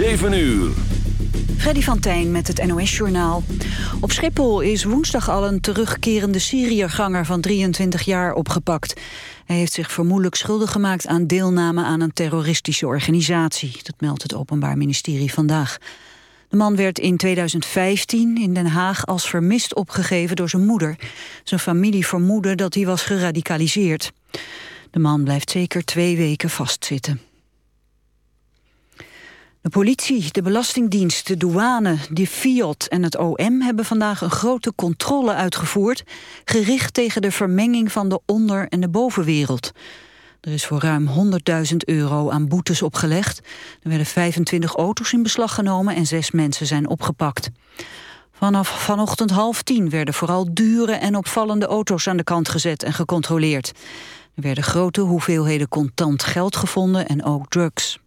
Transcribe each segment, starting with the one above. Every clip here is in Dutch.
7 uur. Freddy van Tijn met het NOS-journaal. Op Schiphol is woensdag al een terugkerende Syriërganger van 23 jaar opgepakt. Hij heeft zich vermoedelijk schuldig gemaakt aan deelname aan een terroristische organisatie. Dat meldt het Openbaar Ministerie vandaag. De man werd in 2015 in Den Haag als vermist opgegeven door zijn moeder. Zijn familie vermoedde dat hij was geradicaliseerd. De man blijft zeker twee weken vastzitten. De politie, de Belastingdienst, de douane, de Fiat en het OM hebben vandaag een grote controle uitgevoerd, gericht tegen de vermenging van de onder- en de bovenwereld. Er is voor ruim 100.000 euro aan boetes opgelegd. Er werden 25 auto's in beslag genomen en zes mensen zijn opgepakt. Vanaf vanochtend half tien werden vooral dure en opvallende auto's aan de kant gezet en gecontroleerd. Er werden grote hoeveelheden contant geld gevonden en ook drugs.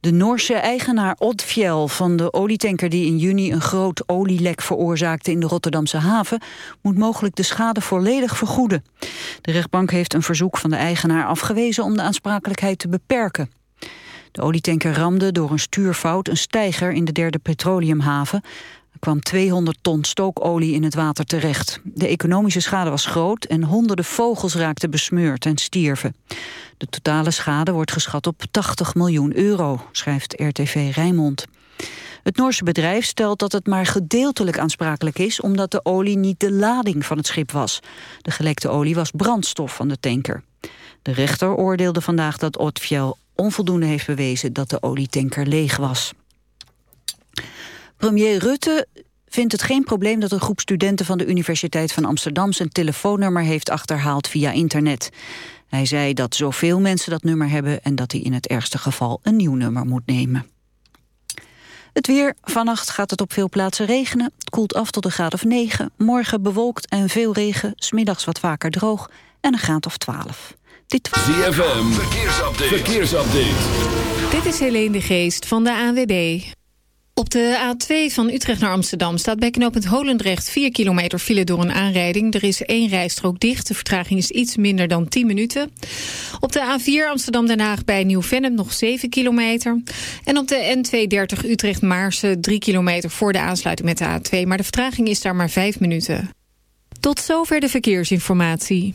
De Noorse eigenaar Odfjell van de olietanker die in juni een groot olielek veroorzaakte in de Rotterdamse haven, moet mogelijk de schade volledig vergoeden. De rechtbank heeft een verzoek van de eigenaar afgewezen om de aansprakelijkheid te beperken. De olietanker ramde door een stuurfout een steiger in de derde petroleumhaven. Er kwam 200 ton stookolie in het water terecht. De economische schade was groot en honderden vogels raakten besmeurd en stierven. De totale schade wordt geschat op 80 miljoen euro, schrijft RTV Rijnmond. Het Noorse bedrijf stelt dat het maar gedeeltelijk aansprakelijk is... omdat de olie niet de lading van het schip was. De gelekte olie was brandstof van de tanker. De rechter oordeelde vandaag dat Otfjell onvoldoende heeft bewezen... dat de olietanker leeg was. Premier Rutte vindt het geen probleem dat een groep studenten van de Universiteit van Amsterdam zijn telefoonnummer heeft achterhaald via internet. Hij zei dat zoveel mensen dat nummer hebben en dat hij in het ergste geval een nieuw nummer moet nemen. Het weer. Vannacht gaat het op veel plaatsen regenen. Het koelt af tot een graad of 9. Morgen bewolkt en veel regen. Smiddags wat vaker droog en een graad of 12. Dit was... ZFM. Verkeersupdate. Verkeersupdate. Dit is Helene de Geest van de ANWB. Op de A2 van Utrecht naar Amsterdam staat bij knooppunt Holendrecht 4 kilometer file door een aanrijding. Er is één rijstrook dicht. De vertraging is iets minder dan 10 minuten. Op de A4 Amsterdam-Den Haag bij Nieuw-Vennep nog 7 kilometer. En op de N230 Utrecht-Maarsen 3 kilometer voor de aansluiting met de A2. Maar de vertraging is daar maar 5 minuten. Tot zover de verkeersinformatie.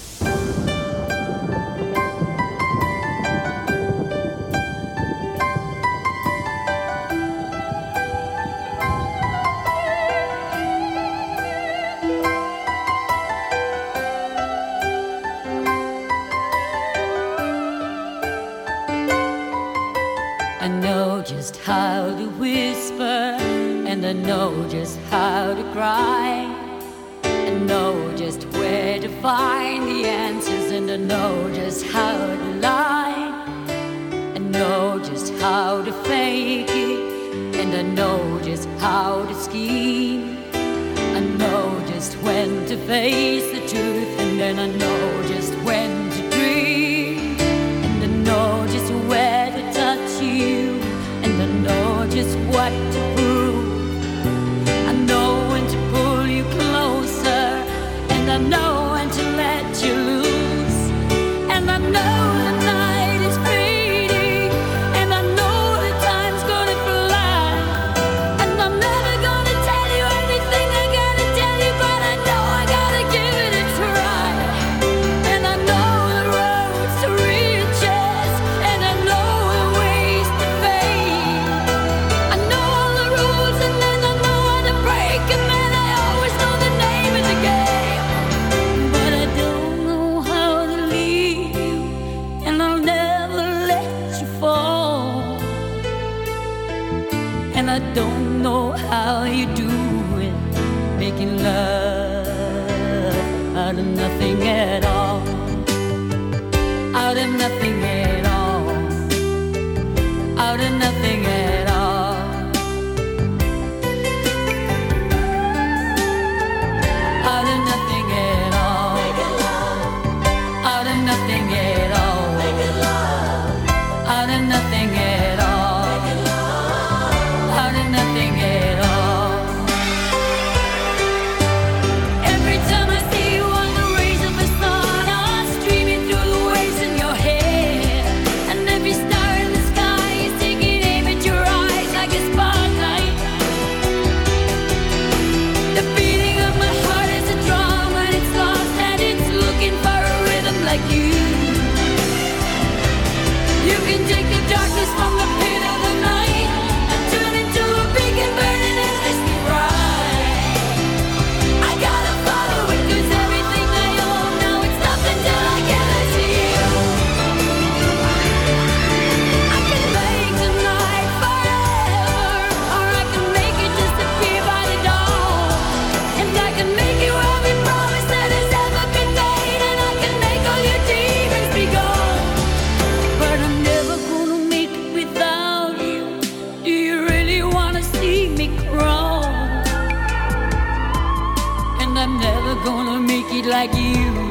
Like you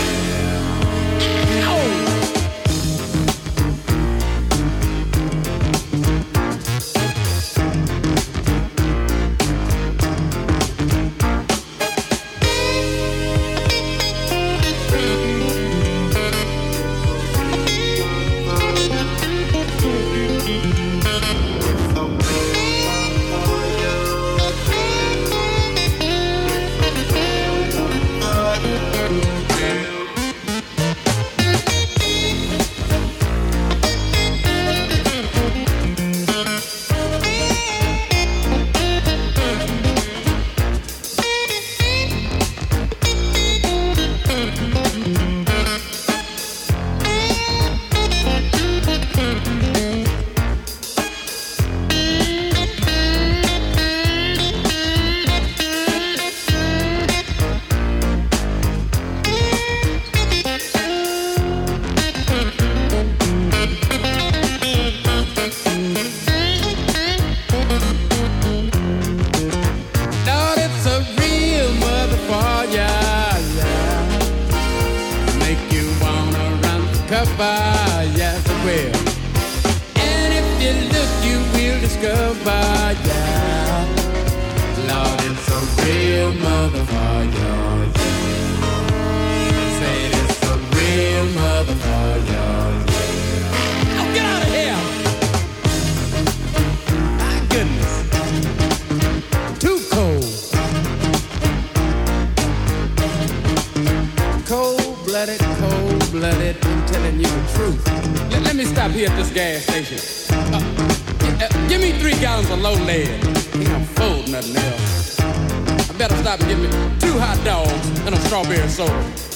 and get me two hot dogs and a strawberry soda.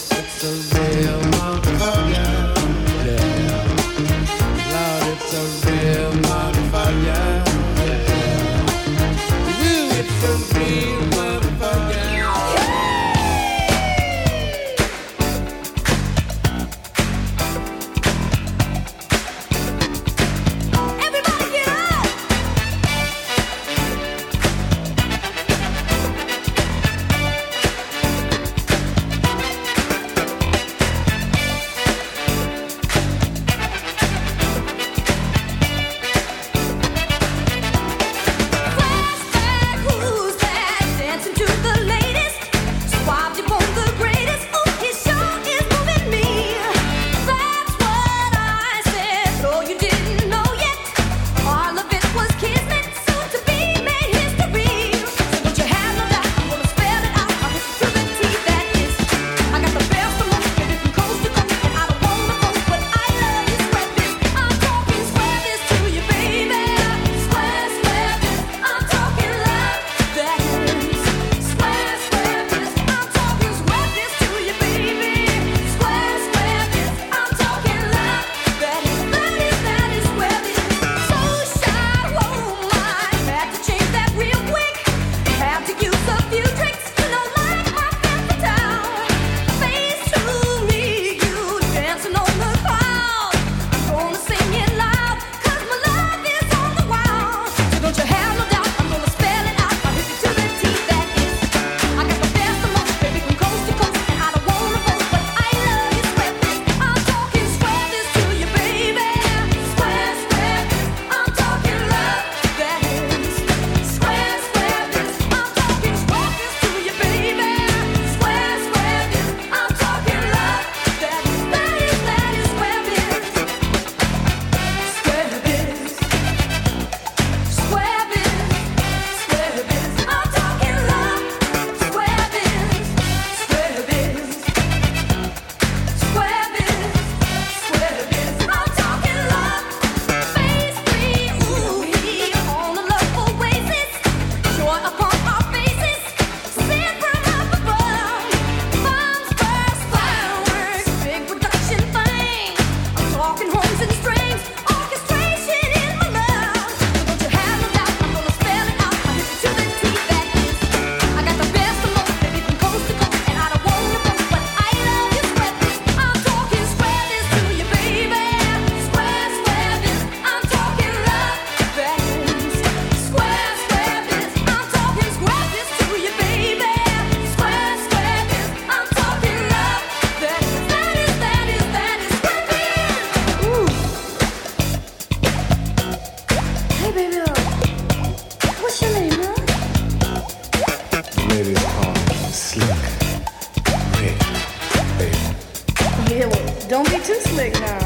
Don't be too slick now.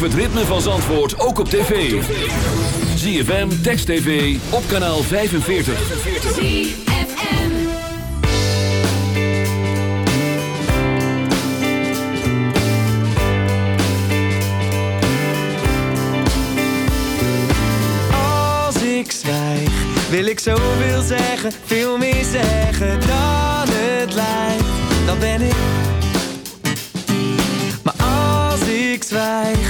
Het ritme van Zandvoort ook op tv. ZFM, Text TV, op kanaal 45. Als ik zwijg, wil ik zoveel zeggen, veel meer zeggen dan het lijkt. Dan ben ik. Maar als ik zwijg,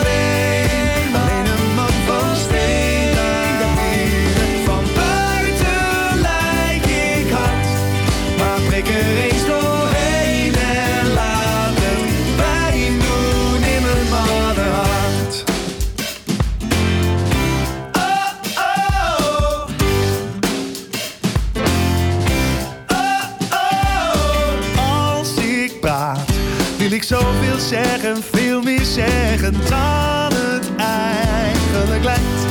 zoveel zeggen, veel meer zeggen dan het eigenlijk lijkt.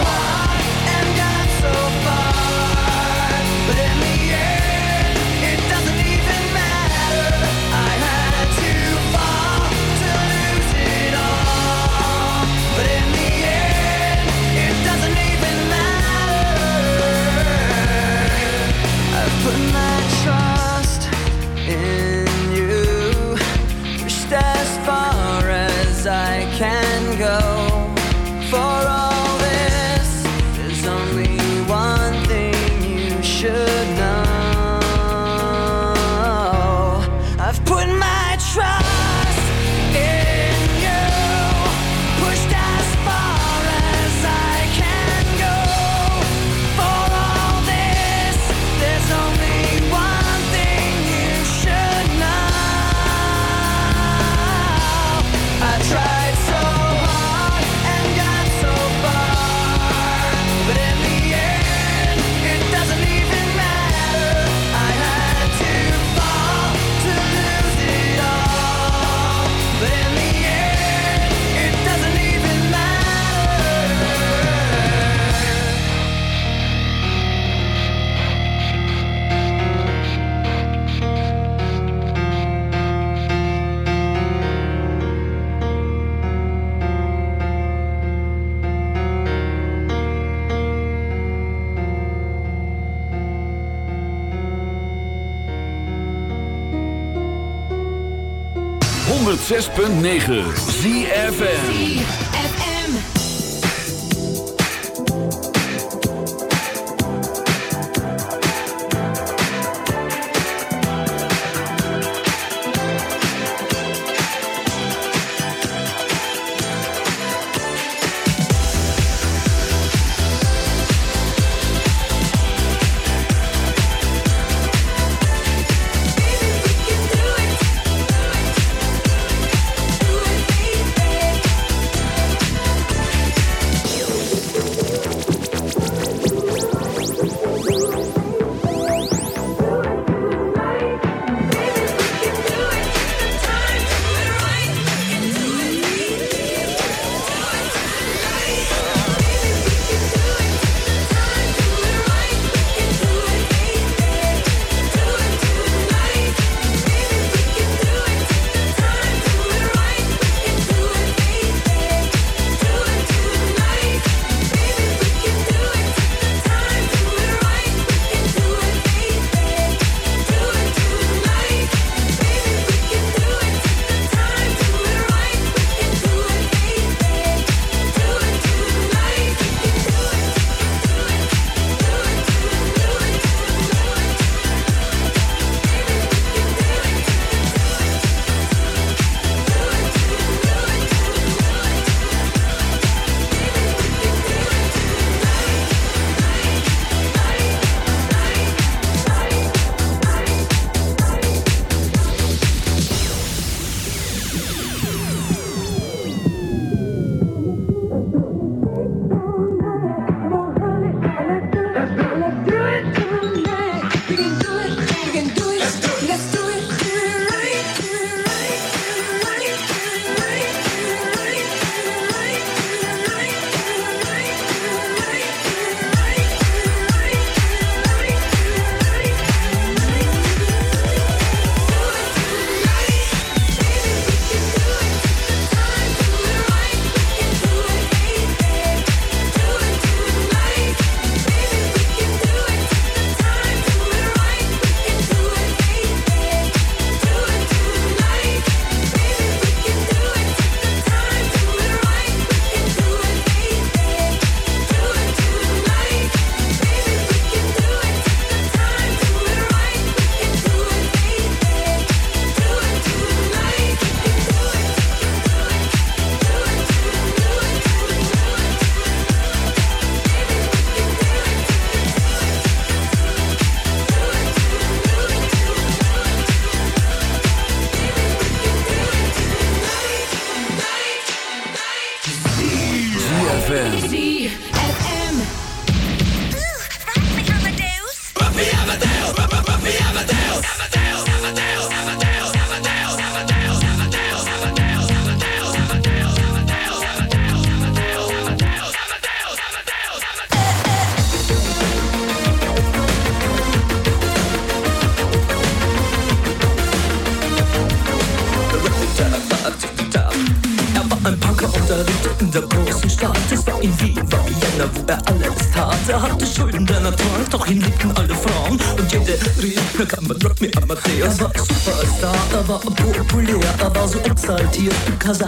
kaza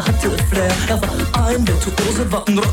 I'm Kafa to tutuzu vatnrot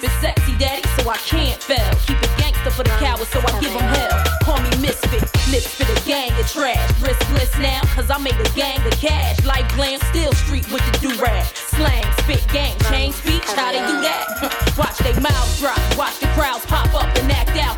keep it sexy, daddy, so I can't fail. Keep it gangster for the cowards, so I give them hell. Call me misfit, lips for the gang of trash. Riskless now, cause I made a gang of cash. Like glam, still street with the do-rag. Slang, spit, gang, change speech, how they do that? watch they mouths drop, watch the crowds pop up and act out.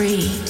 free.